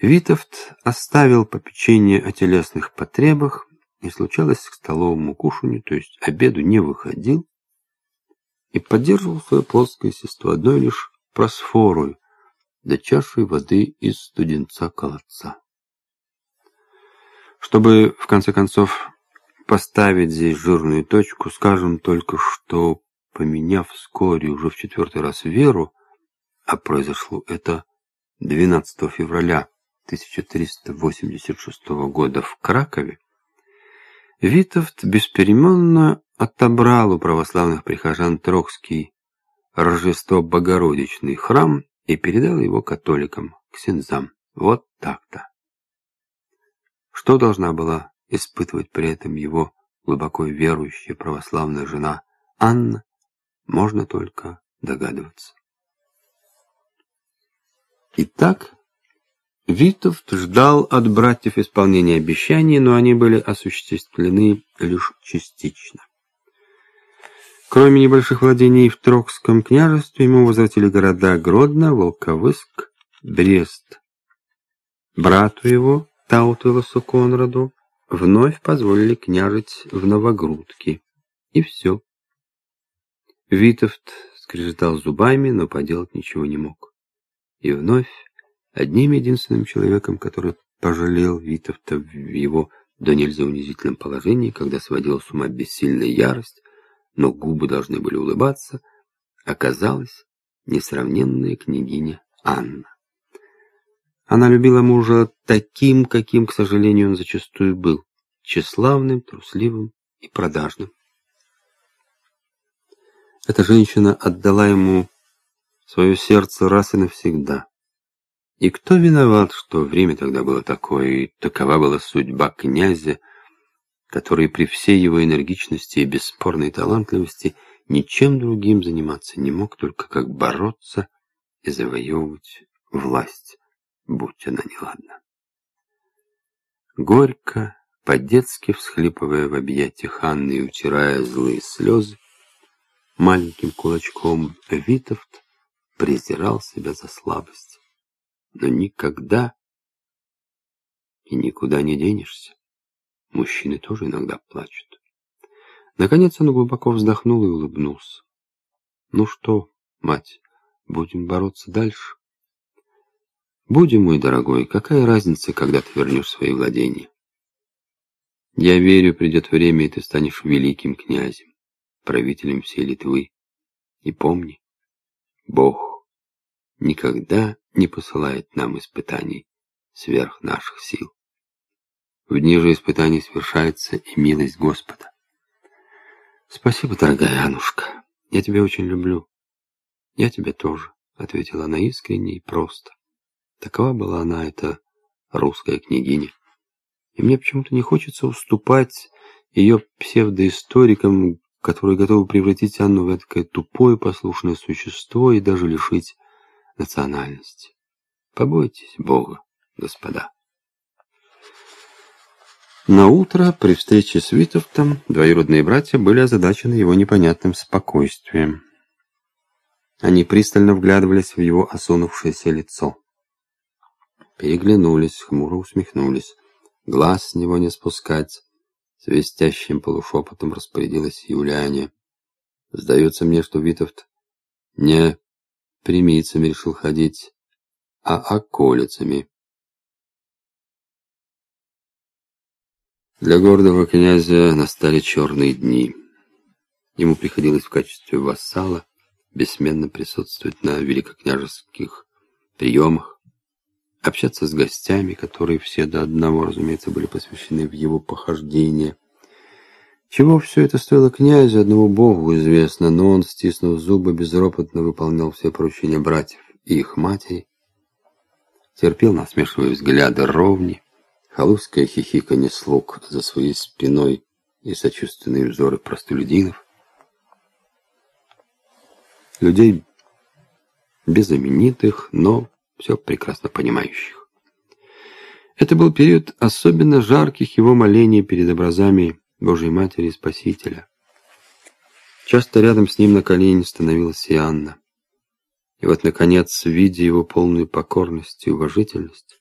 Витовт оставил попечение о телесных потребах и случалось к столовому кушанию, то есть обеду не выходил и поддерживал свое плоское естество одной лишь просфорой, да чашей воды из студенца колодца. Чтобы, в конце концов, поставить здесь жирную точку, скажем только, что, поменяв вскоре уже в четвертый раз веру, а произошло это 12 февраля 1386 года в Кракове, Витовт беспеременно отобрал у православных прихожан Трокский Рождество Богородичный храм и передал его католикам, ксензам. Вот так-то. Что должна была испытывать при этом его глубоко верующая православная жена Анна, можно только догадываться. Итак, Витовт ждал от братьев исполнения обещаний, но они были осуществлены лишь частично. Кроме небольших владений в Трокском княжестве, ему возвратили города Гродно, Волковыск, Брест. Брату его, Таутвелосу Конраду, вновь позволили княжить в Новогрудке. И все. Витовт скрежетал зубами, но поделать ничего не мог. И вновь одним единственным человеком, который пожалел Витовта в его до нельзя унизительном положении, когда сводила с ума бессильная ярость, но губы должны были улыбаться, оказалась несравненная княгиня Анна. Она любила мужа таким, каким, к сожалению, он зачастую был, тщеславным, трусливым и продажным. Эта женщина отдала ему свое сердце раз и навсегда. И кто виноват, что время тогда было такое, и такова была судьба князя, который при всей его энергичности и бесспорной талантливости ничем другим заниматься не мог, только как бороться и завоевывать власть, будь она неладна. Горько, по-детски всхлипывая в объятиях Анны и утирая злые слезы, маленьким кулачком Витовт презирал себя за слабость. Но никогда и никуда не денешься. Мужчины тоже иногда плачут. Наконец он глубоко вздохнул и улыбнулся. «Ну что, мать, будем бороться дальше?» «Будем, мой дорогой, какая разница, когда ты вернешь свои владения?» «Я верю, придет время, и ты станешь великим князем, правителем всей Литвы. И помни, Бог никогда не посылает нам испытаний сверх наших сил». В дни же испытаний свершается и милость Господа. Спасибо, дорогая Анушка. Я тебя очень люблю. Я тебя тоже, ответила она искренне и просто. Такова была она, эта русская княгиня. И мне почему-то не хочется уступать ее псевдоисторикам, которые готовы превратить Анну в такое тупое послушное существо и даже лишить национальности. Побойтесь Бога, господа. На утро при встрече с Витовтом двоюродные братья были озадачены его непонятным спокойствием. Они пристально вглядывались в его осунувшееся лицо. Переглянулись, хмуро усмехнулись. Глаз с него не спускать. Свистящим полушепотом распорядилась Юлиане. Сдается мне, что Витовт не примицами решил ходить, а околицами. Для гордого князя настали черные дни. Ему приходилось в качестве вассала бессменно присутствовать на великокняжеских приемах, общаться с гостями, которые все до одного, разумеется, были посвящены в его похождения. Чего все это стоило князю, одному богу известно, но он, стиснув зубы, безропотно выполнял все поручения братьев и их матери, терпел насмешливые взгляды ровни, Халузское хихиканье слуг за своей спиной и сочувственные взоры простолюдинов. Людей без знаменитых, но все прекрасно понимающих. Это был период особенно жарких его молений перед образами Божьей Матери и Спасителя. Часто рядом с ним на колени становилась и Анна. И вот, наконец, видя его полную покорность и уважительность,